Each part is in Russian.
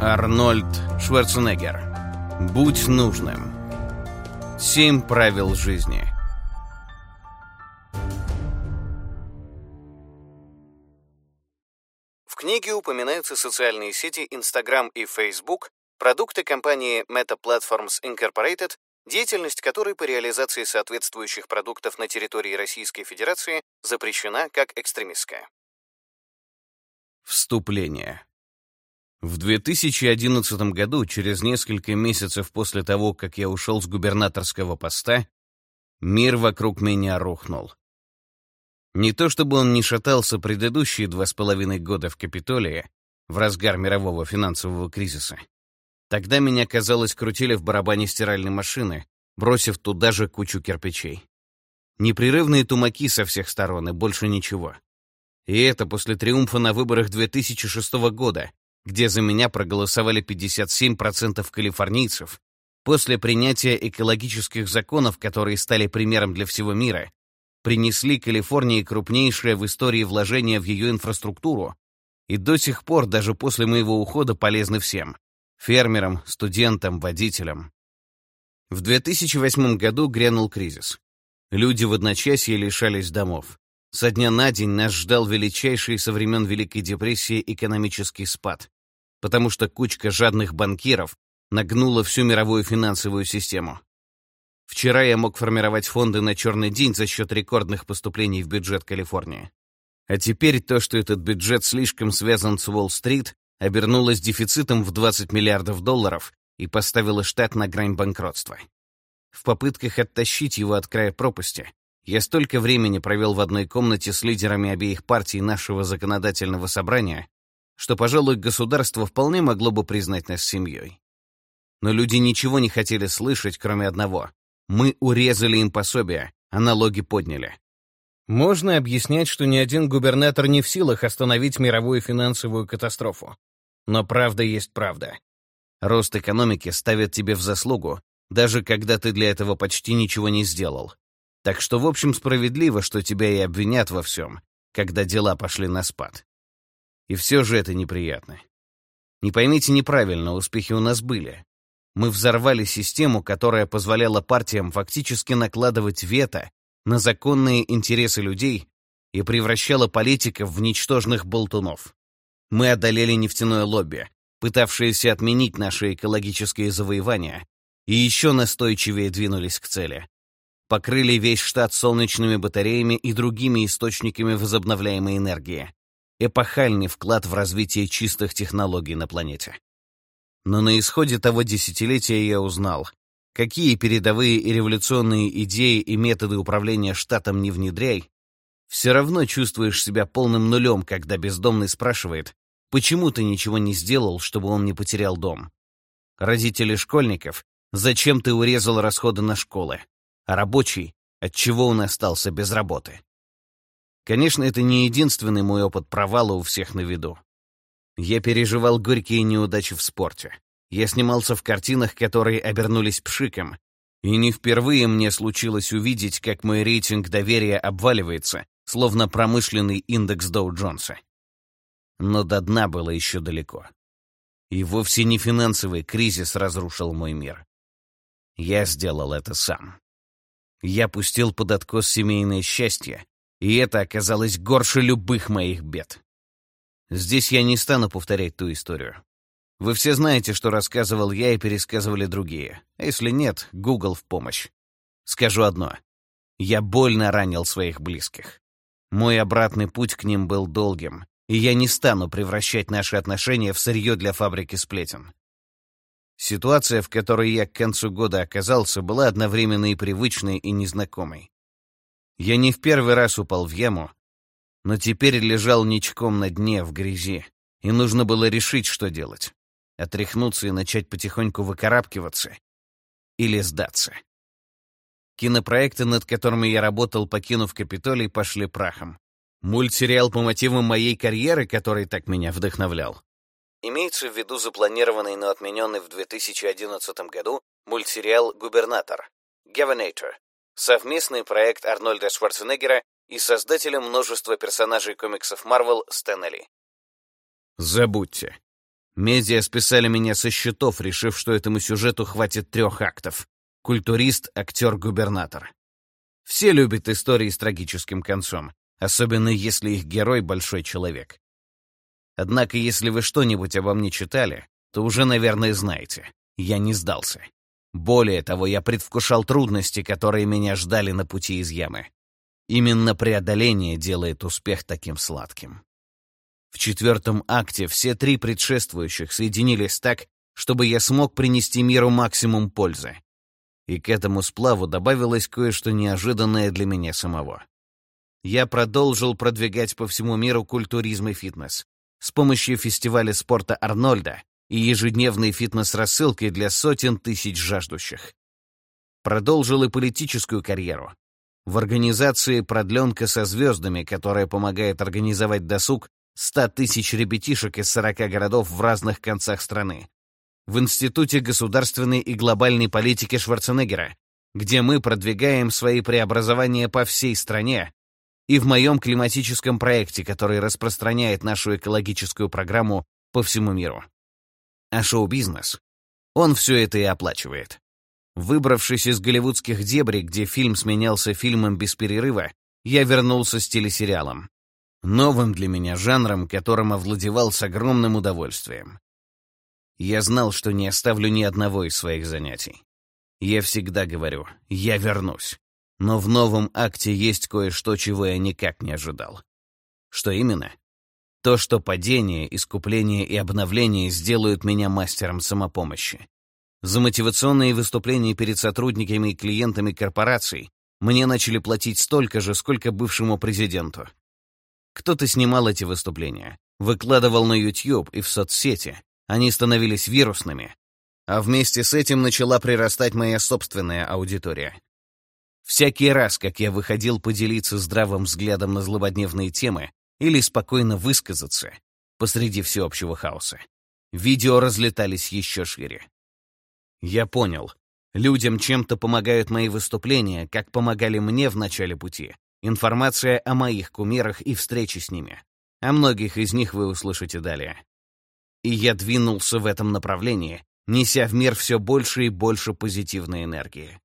Арнольд Шварценеггер. Будь нужным. Семь правил жизни. В книге упоминаются социальные сети Instagram и Facebook, продукты компании Meta Platforms Incorporated, деятельность которой по реализации соответствующих продуктов на территории Российской Федерации запрещена как экстремистская. Вступление. В 2011 году, через несколько месяцев после того, как я ушел с губернаторского поста, мир вокруг меня рухнул. Не то чтобы он не шатался предыдущие два с половиной года в Капитолии, в разгар мирового финансового кризиса. Тогда меня, казалось, крутили в барабане стиральной машины, бросив туда же кучу кирпичей. Непрерывные тумаки со всех сторон и больше ничего. И это после триумфа на выборах 2006 года, где за меня проголосовали 57% калифорнийцев, после принятия экологических законов, которые стали примером для всего мира, принесли Калифорнии крупнейшее в истории вложение в ее инфраструктуру и до сих пор, даже после моего ухода, полезны всем — фермерам, студентам, водителям. В 2008 году грянул кризис. Люди в одночасье лишались домов. Со дня на день нас ждал величайший со времен Великой депрессии экономический спад потому что кучка жадных банкиров нагнула всю мировую финансовую систему. Вчера я мог формировать фонды на черный день за счет рекордных поступлений в бюджет Калифорнии. А теперь то, что этот бюджет слишком связан с Уолл-стрит, обернулось дефицитом в 20 миллиардов долларов и поставило штат на грань банкротства. В попытках оттащить его от края пропасти я столько времени провел в одной комнате с лидерами обеих партий нашего законодательного собрания, что, пожалуй, государство вполне могло бы признать нас семьей. Но люди ничего не хотели слышать, кроме одного. Мы урезали им пособия, а налоги подняли. Можно объяснять, что ни один губернатор не в силах остановить мировую финансовую катастрофу. Но правда есть правда. Рост экономики ставит тебе в заслугу, даже когда ты для этого почти ничего не сделал. Так что, в общем, справедливо, что тебя и обвинят во всем, когда дела пошли на спад. И все же это неприятно. Не поймите неправильно, успехи у нас были. Мы взорвали систему, которая позволяла партиям фактически накладывать вето на законные интересы людей и превращала политиков в ничтожных болтунов. Мы одолели нефтяное лобби, пытавшееся отменить наши экологические завоевания, и еще настойчивее двинулись к цели. Покрыли весь штат солнечными батареями и другими источниками возобновляемой энергии эпохальный вклад в развитие чистых технологий на планете. Но на исходе того десятилетия я узнал, какие передовые и революционные идеи и методы управления штатом не внедряй, все равно чувствуешь себя полным нулем, когда бездомный спрашивает, почему ты ничего не сделал, чтобы он не потерял дом. Родители школьников, зачем ты урезал расходы на школы, а рабочий, отчего он остался без работы. Конечно, это не единственный мой опыт провала у всех на виду. Я переживал горькие неудачи в спорте. Я снимался в картинах, которые обернулись пшиком. И не впервые мне случилось увидеть, как мой рейтинг доверия обваливается, словно промышленный индекс Доу-Джонса. Но до дна было еще далеко. И вовсе не финансовый кризис разрушил мой мир. Я сделал это сам. Я пустил под откос семейное счастье, и это оказалось горше любых моих бед. Здесь я не стану повторять ту историю. Вы все знаете, что рассказывал я и пересказывали другие. А если нет, Google в помощь. Скажу одно. Я больно ранил своих близких. Мой обратный путь к ним был долгим, и я не стану превращать наши отношения в сырье для фабрики сплетен. Ситуация, в которой я к концу года оказался, была одновременно и привычной, и незнакомой. Я не в первый раз упал в яму, но теперь лежал ничком на дне в грязи, и нужно было решить, что делать. Отряхнуться и начать потихоньку выкарабкиваться или сдаться. Кинопроекты, над которыми я работал, покинув Капитолий, пошли прахом. Мультсериал по мотивам моей карьеры, который так меня вдохновлял. Имеется в виду запланированный, но отмененный в 2011 году мультсериал «Губернатор» Governator совместный проект Арнольда Шварценеггера и создателя множества персонажей комиксов Марвел Стэнли. Забудьте. Медиа списали меня со счетов, решив, что этому сюжету хватит трех актов. Культурист, актер, губернатор. Все любят истории с трагическим концом, особенно если их герой — большой человек. Однако, если вы что-нибудь обо мне читали, то уже, наверное, знаете, я не сдался. Более того, я предвкушал трудности, которые меня ждали на пути из ямы. Именно преодоление делает успех таким сладким. В четвертом акте все три предшествующих соединились так, чтобы я смог принести миру максимум пользы. И к этому сплаву добавилось кое-что неожиданное для меня самого. Я продолжил продвигать по всему миру культуризм и фитнес с помощью фестиваля спорта Арнольда и ежедневной фитнес-рассылки для сотен тысяч жаждущих. Продолжил и политическую карьеру. В организации «Продленка со звездами», которая помогает организовать досуг 100 тысяч ребятишек из 40 городов в разных концах страны. В Институте государственной и глобальной политики Шварценеггера, где мы продвигаем свои преобразования по всей стране, и в моем климатическом проекте, который распространяет нашу экологическую программу по всему миру а шоу-бизнес. Он все это и оплачивает. Выбравшись из голливудских дебрей, где фильм сменялся фильмом без перерыва, я вернулся с телесериалом. Новым для меня жанром, которым овладевал с огромным удовольствием. Я знал, что не оставлю ни одного из своих занятий. Я всегда говорю, я вернусь. Но в новом акте есть кое-что, чего я никак не ожидал. Что именно? То, что падение, искупление и обновление сделают меня мастером самопомощи. За мотивационные выступления перед сотрудниками и клиентами корпораций мне начали платить столько же, сколько бывшему президенту. Кто-то снимал эти выступления, выкладывал на YouTube и в соцсети. Они становились вирусными. А вместе с этим начала прирастать моя собственная аудитория. Всякий раз, как я выходил поделиться здравым взглядом на злободневные темы, или спокойно высказаться посреди всеобщего хаоса. Видео разлетались еще шире. Я понял. Людям чем-то помогают мои выступления, как помогали мне в начале пути. Информация о моих кумирах и встречи с ними. О многих из них вы услышите далее. И я двинулся в этом направлении, неся в мир все больше и больше позитивной энергии.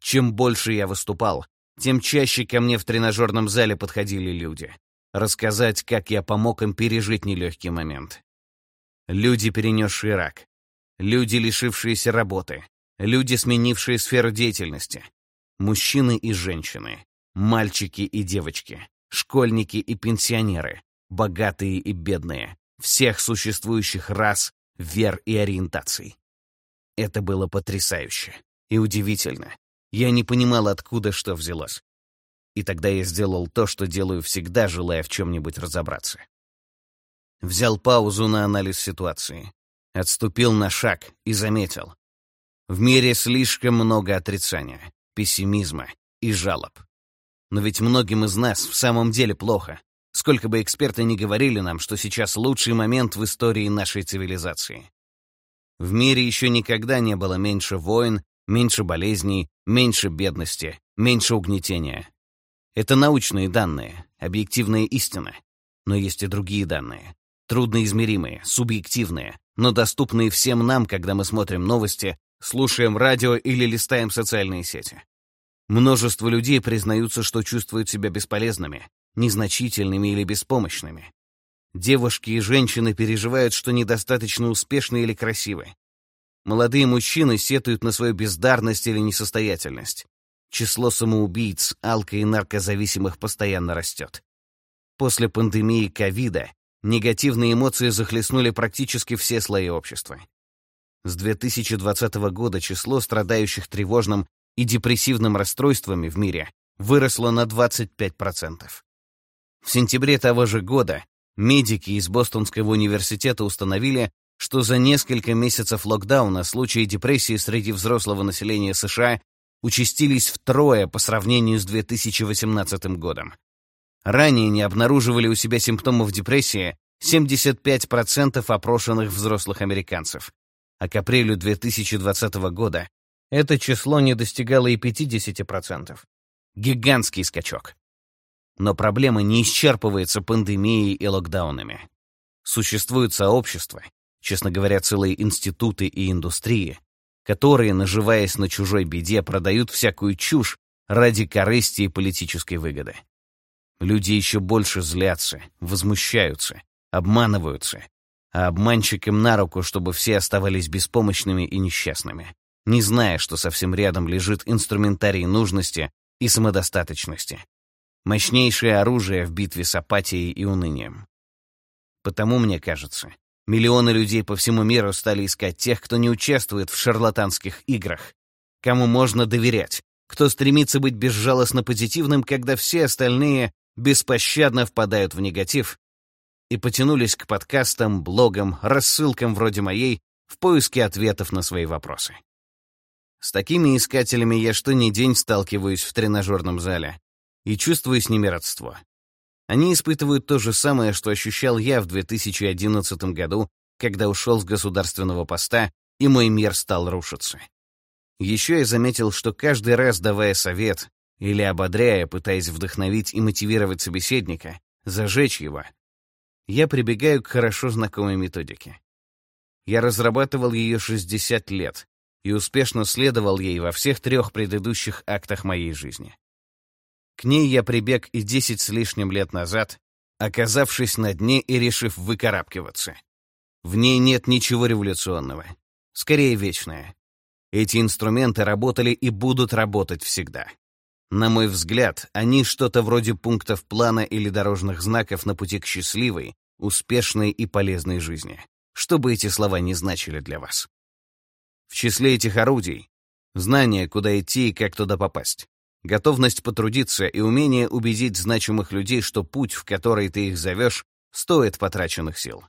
Чем больше я выступал, тем чаще ко мне в тренажерном зале подходили люди рассказать, как я помог им пережить нелегкий момент. Люди, перенесшие рак, люди, лишившиеся работы, люди, сменившие сферу деятельности, мужчины и женщины, мальчики и девочки, школьники и пенсионеры, богатые и бедные, всех существующих рас, вер и ориентаций. Это было потрясающе и удивительно. Я не понимал, откуда что взялось. И тогда я сделал то, что делаю всегда, желая в чем-нибудь разобраться. Взял паузу на анализ ситуации, отступил на шаг и заметил. В мире слишком много отрицания, пессимизма и жалоб. Но ведь многим из нас в самом деле плохо. Сколько бы эксперты ни говорили нам, что сейчас лучший момент в истории нашей цивилизации. В мире еще никогда не было меньше войн, меньше болезней, меньше бедности, меньше угнетения. Это научные данные, объективная истина. Но есть и другие данные. Трудноизмеримые, субъективные, но доступные всем нам, когда мы смотрим новости, слушаем радио или листаем социальные сети. Множество людей признаются, что чувствуют себя бесполезными, незначительными или беспомощными. Девушки и женщины переживают, что недостаточно успешны или красивы. Молодые мужчины сетуют на свою бездарность или несостоятельность. Число самоубийц, алко- и наркозависимых постоянно растет. После пандемии ковида негативные эмоции захлестнули практически все слои общества. С 2020 года число страдающих тревожным и депрессивным расстройствами в мире выросло на 25%. В сентябре того же года медики из Бостонского университета установили, что за несколько месяцев локдауна случаи депрессии среди взрослого населения США участились втрое по сравнению с 2018 годом. Ранее не обнаруживали у себя симптомов депрессии 75% опрошенных взрослых американцев, а к апрелю 2020 года это число не достигало и 50%. Гигантский скачок. Но проблема не исчерпывается пандемией и локдаунами. Существуют сообщества, честно говоря, целые институты и индустрии, которые, наживаясь на чужой беде, продают всякую чушь ради корысти и политической выгоды. Люди еще больше злятся, возмущаются, обманываются, а обманщикам на руку, чтобы все оставались беспомощными и несчастными, не зная, что совсем рядом лежит инструментарий нужности и самодостаточности. Мощнейшее оружие в битве с апатией и унынием. Потому, мне кажется, миллионы людей по всему миру стали искать тех, кто не участвует в шарлатанских играх, кому можно доверять, кто стремится быть безжалостно позитивным, когда все остальные беспощадно впадают в негатив, и потянулись к подкастам, блогам, рассылкам вроде моей в поиске ответов на свои вопросы. С такими искателями я что ни день сталкиваюсь в тренажерном зале и чувствую с ними родство. Они испытывают то же самое, что ощущал я в 2011 году, когда ушел с государственного поста, и мой мир стал рушиться. Еще я заметил, что каждый раз, давая совет или ободряя, пытаясь вдохновить и мотивировать собеседника, зажечь его, я прибегаю к хорошо знакомой методике. Я разрабатывал ее 60 лет и успешно следовал ей во всех трех предыдущих актах моей жизни. К ней я прибег и 10 с лишним лет назад, оказавшись на дне и решив выкарабкиваться. В ней нет ничего революционного, скорее вечное. Эти инструменты работали и будут работать всегда. На мой взгляд, они что-то вроде пунктов плана или дорожных знаков на пути к счастливой, успешной и полезной жизни, что бы эти слова не значили для вас. В числе этих орудий — знание, куда идти и как туда попасть, готовность потрудиться и умение убедить значимых людей, что путь, в который ты их зовешь, стоит потраченных сил.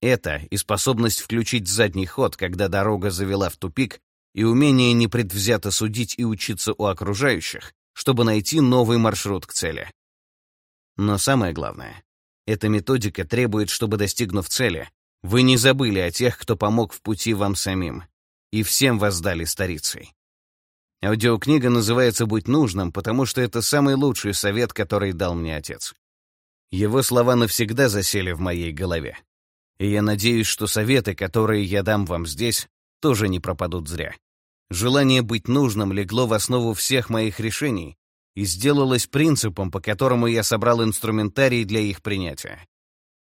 Это и способность включить задний ход, когда дорога завела в тупик, и умение непредвзято судить и учиться у окружающих, чтобы найти новый маршрут к цели. Но самое главное, эта методика требует, чтобы, достигнув цели, вы не забыли о тех, кто помог в пути вам самим, и всем воздали старицей. Аудиокнига называется «Будь нужным», потому что это самый лучший совет, который дал мне отец. Его слова навсегда засели в моей голове. И я надеюсь, что советы, которые я дам вам здесь, тоже не пропадут зря. Желание быть нужным легло в основу всех моих решений и сделалось принципом, по которому я собрал инструментарий для их принятия.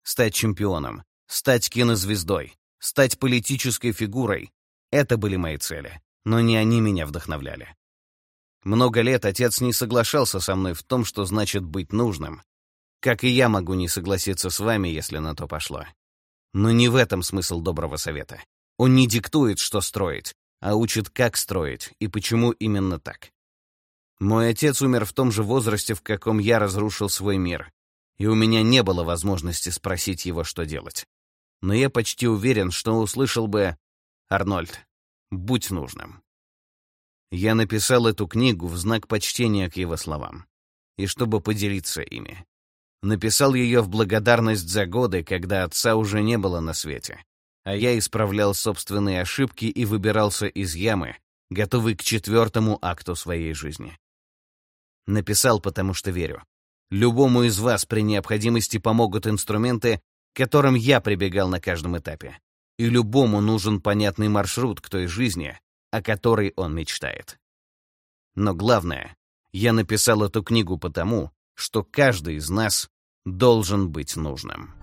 Стать чемпионом, стать кинозвездой, стать политической фигурой — это были мои цели, но не они меня вдохновляли. Много лет отец не соглашался со мной в том, что значит быть нужным. Как и я могу не согласиться с вами, если на то пошло. Но не в этом смысл доброго совета. Он не диктует, что строить, а учит, как строить и почему именно так. Мой отец умер в том же возрасте, в каком я разрушил свой мир, и у меня не было возможности спросить его, что делать. Но я почти уверен, что услышал бы «Арнольд, будь нужным». Я написал эту книгу в знак почтения к его словам и чтобы поделиться ими. Написал ее в благодарность за годы, когда отца уже не было на свете, а я исправлял собственные ошибки и выбирался из ямы, готовый к четвертому акту своей жизни. Написал, потому что верю. Любому из вас при необходимости помогут инструменты, которым я прибегал на каждом этапе. И любому нужен понятный маршрут к той жизни, о которой он мечтает. Но главное, я написал эту книгу потому, что каждый из нас должен быть нужным.